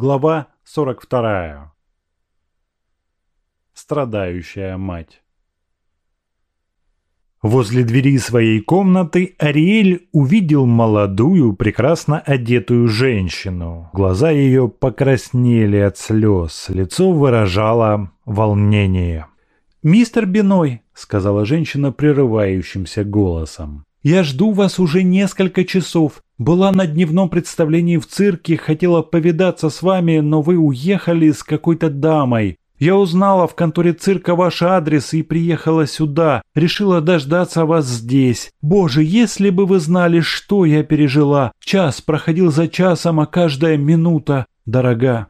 Глава 42. Страдающая мать. Возле двери своей комнаты Ариэль увидел молодую, прекрасно одетую женщину. Глаза ее покраснели от слез, лицо выражало волнение. «Мистер Биной», — сказала женщина прерывающимся голосом, — «я жду вас уже несколько часов. Была на дневном представлении в цирке, хотела повидаться с вами, но вы уехали с какой-то дамой. Я узнала в конторе цирка ваш адрес и приехала сюда. Решила дождаться вас здесь. Боже, если бы вы знали, что я пережила. Час проходил за часом, а каждая минута дорога.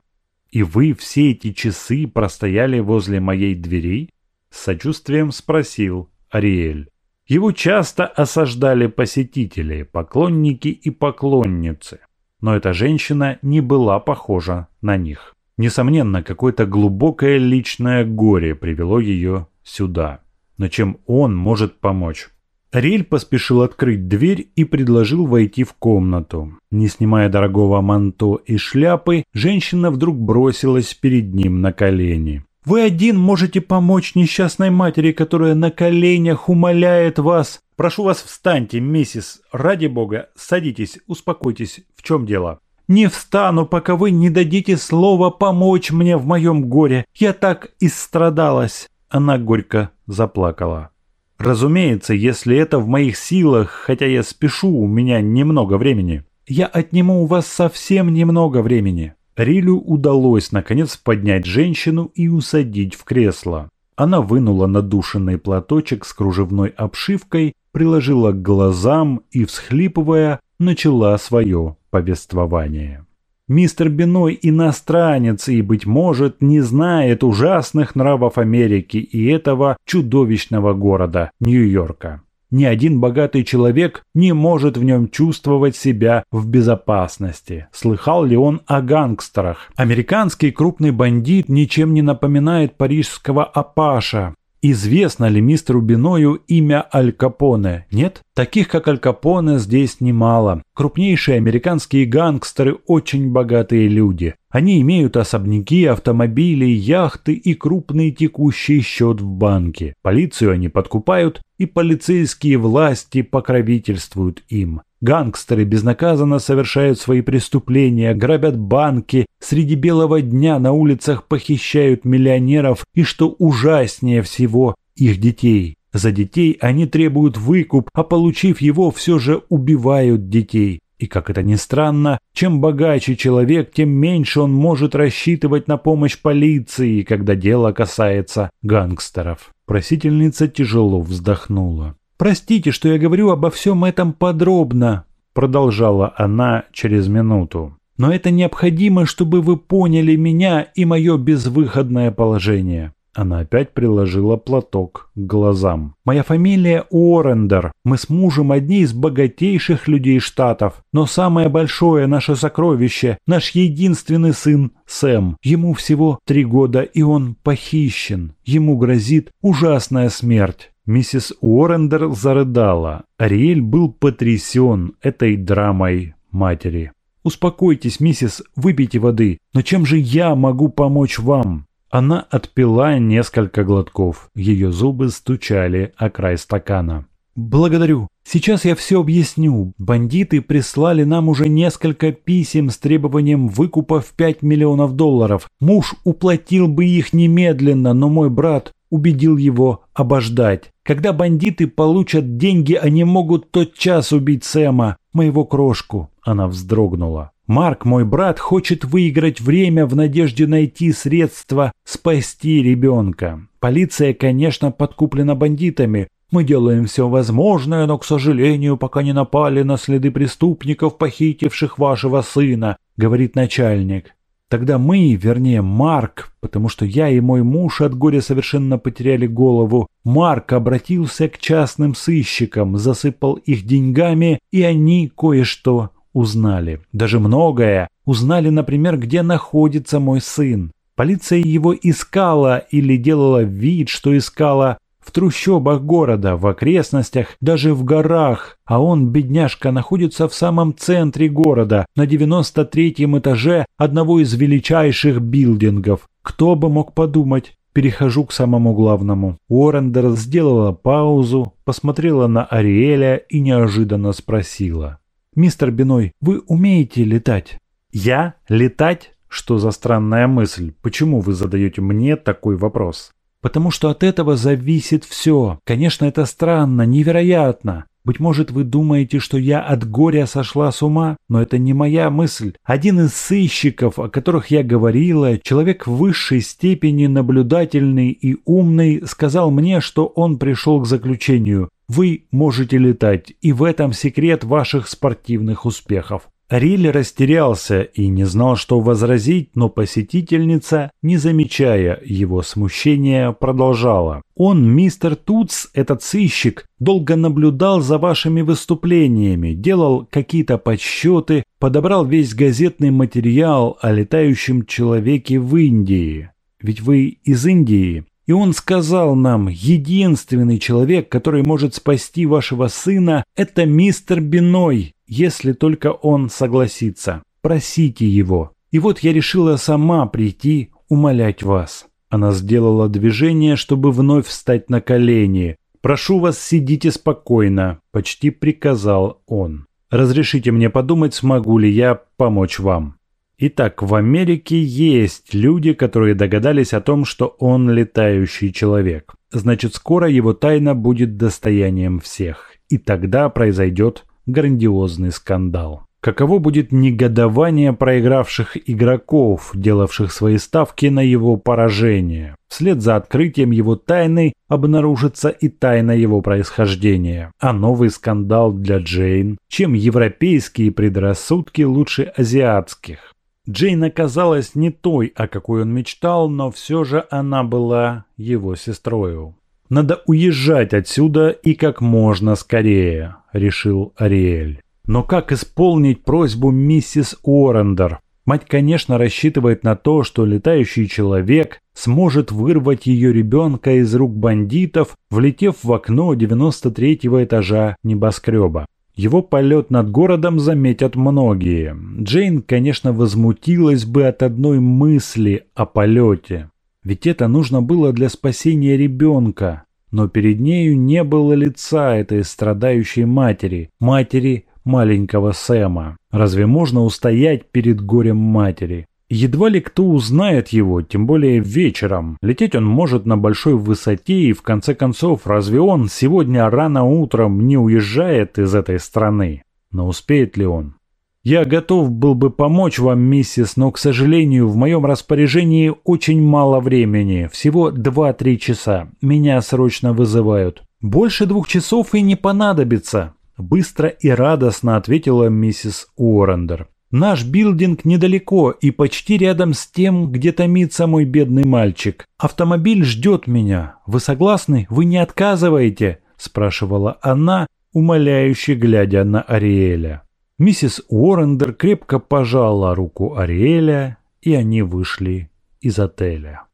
И вы все эти часы простояли возле моей двери? С сочувствием спросил Ариэль. Его часто осаждали посетители, поклонники и поклонницы. Но эта женщина не была похожа на них. Несомненно, какое-то глубокое личное горе привело ее сюда. Но чем он может помочь? Рель поспешил открыть дверь и предложил войти в комнату. Не снимая дорогого манто и шляпы, женщина вдруг бросилась перед ним на колени. Вы один можете помочь несчастной матери, которая на коленях умоляет вас. Прошу вас, встаньте, миссис. Ради бога, садитесь, успокойтесь. В чем дело? Не встану, пока вы не дадите слова помочь мне в моем горе. Я так истрадалась. Она горько заплакала. Разумеется, если это в моих силах, хотя я спешу, у меня немного времени. Я отниму у вас совсем немного времени. Рилю удалось наконец поднять женщину и усадить в кресло. Она вынула надушенный платочек с кружевной обшивкой, приложила к глазам и, всхлипывая, начала свое повествование. Мистер Биной иностранец и, быть может, не знает ужасных нравов Америки и этого чудовищного города Нью-Йорка. Ни один богатый человек не может в нем чувствовать себя в безопасности. Слыхал ли он о гангстерах? Американский крупный бандит ничем не напоминает парижского апаша. Известно ли мистеру Биною имя Аль Капоне? Нет? Таких, как Аль Капоне, здесь немало. Крупнейшие американские гангстеры – очень богатые люди. Они имеют особняки, автомобили, яхты и крупный текущий счет в банке. Полицию они подкупают, и полицейские власти покровительствуют им. Гангстеры безнаказанно совершают свои преступления, грабят банки, среди белого дня на улицах похищают миллионеров и, что ужаснее всего, их детей. За детей они требуют выкуп, а получив его, все же убивают детей. И как это ни странно, чем богаче человек, тем меньше он может рассчитывать на помощь полиции, когда дело касается гангстеров. Просительница тяжело вздохнула. «Простите, что я говорю обо всем этом подробно», – продолжала она через минуту. «Но это необходимо, чтобы вы поняли меня и мое безвыходное положение». Она опять приложила платок к глазам. «Моя фамилия Уоррендер. Мы с мужем одни из богатейших людей Штатов. Но самое большое наше сокровище – наш единственный сын Сэм. Ему всего три года, и он похищен. Ему грозит ужасная смерть. Миссис Уоррендер зарыдала. Ариэль был потрясен этой драмой матери. «Успокойтесь, миссис, выпейте воды. Но чем же я могу помочь вам?» Она отпила несколько глотков. Ее зубы стучали о край стакана. «Благодарю. Сейчас я все объясню. Бандиты прислали нам уже несколько писем с требованием выкупа в 5 миллионов долларов. Муж уплатил бы их немедленно, но мой брат убедил его обождать. Когда бандиты получат деньги, они могут тотчас убить Сэма, моего крошку. Она вздрогнула. Марк, мой брат, хочет выиграть время в надежде найти средства спасти ребенка. Полиция, конечно, подкуплена бандитами. Мы делаем все возможное, но, к сожалению, пока не напали на следы преступников, похитивших вашего сына, говорит начальник. Тогда мы, вернее Марк, потому что я и мой муж от горя совершенно потеряли голову, Марк обратился к частным сыщикам, засыпал их деньгами, и они кое-что узнали. Даже многое. Узнали, например, где находится мой сын. Полиция его искала или делала вид, что искала в трущобах города, в окрестностях, даже в горах, а он, бедняжка, находится в самом центре города, на 93-м этаже одного из величайших билдингов. Кто бы мог подумать? Перехожу к самому главному. Уоррендер сделала паузу, посмотрела на Ариэля и неожиданно спросила. «Мистер Биной, вы умеете летать?» «Я? Летать? Что за странная мысль? Почему вы задаете мне такой вопрос?» «Потому что от этого зависит все. Конечно, это странно, невероятно. Быть может, вы думаете, что я от горя сошла с ума, но это не моя мысль. Один из сыщиков, о которых я говорила, человек в высшей степени наблюдательный и умный, сказал мне, что он пришел к заключению. Вы можете летать, и в этом секрет ваших спортивных успехов. Риль растерялся и не знал, что возразить, но посетительница, не замечая его смущения, продолжала. «Он, мистер Туц, этот сыщик, долго наблюдал за вашими выступлениями, делал какие-то подсчеты, подобрал весь газетный материал о летающем человеке в Индии. Ведь вы из Индии?» И он сказал нам, единственный человек, который может спасти вашего сына, это мистер Биной, если только он согласится. Просите его. И вот я решила сама прийти умолять вас». Она сделала движение, чтобы вновь встать на колени. «Прошу вас, сидите спокойно», – почти приказал он. «Разрешите мне подумать, смогу ли я помочь вам». Итак, в Америке есть люди, которые догадались о том, что он летающий человек. Значит, скоро его тайна будет достоянием всех. И тогда произойдет грандиозный скандал. Каково будет негодование проигравших игроков, делавших свои ставки на его поражение? Вслед за открытием его тайны обнаружится и тайна его происхождения. А новый скандал для Джейн, чем европейские предрассудки лучше азиатских. Джейн оказалась не той, о какой он мечтал, но все же она была его сестрою. Надо уезжать отсюда и как можно скорее, решил Ариэль. Но как исполнить просьбу миссис Уоррендер? Мать, конечно, рассчитывает на то, что летающий человек сможет вырвать ее ребенка из рук бандитов, влетев в окно 93-го этажа небоскреба. Его полет над городом заметят многие. Джейн, конечно, возмутилась бы от одной мысли о полете. Ведь это нужно было для спасения ребенка. Но перед нею не было лица этой страдающей матери, матери маленького Сэма. Разве можно устоять перед горем матери? Едва ли кто узнает его, тем более вечером. Лететь он может на большой высоте, и в конце концов, разве он сегодня рано утром не уезжает из этой страны? Но успеет ли он? Я готов был бы помочь вам, миссис, но, к сожалению, в моем распоряжении очень мало времени, всего 2-3 часа. Меня срочно вызывают. Больше двух часов и не понадобится, быстро и радостно ответила миссис Уоррендер. Наш билдинг недалеко и почти рядом с тем, где томится мой бедный мальчик. Автомобиль ждет меня. Вы согласны? Вы не отказываете?» – спрашивала она, умоляюще глядя на Ариэля. Миссис Уоррендер крепко пожала руку Ариэля, и они вышли из отеля.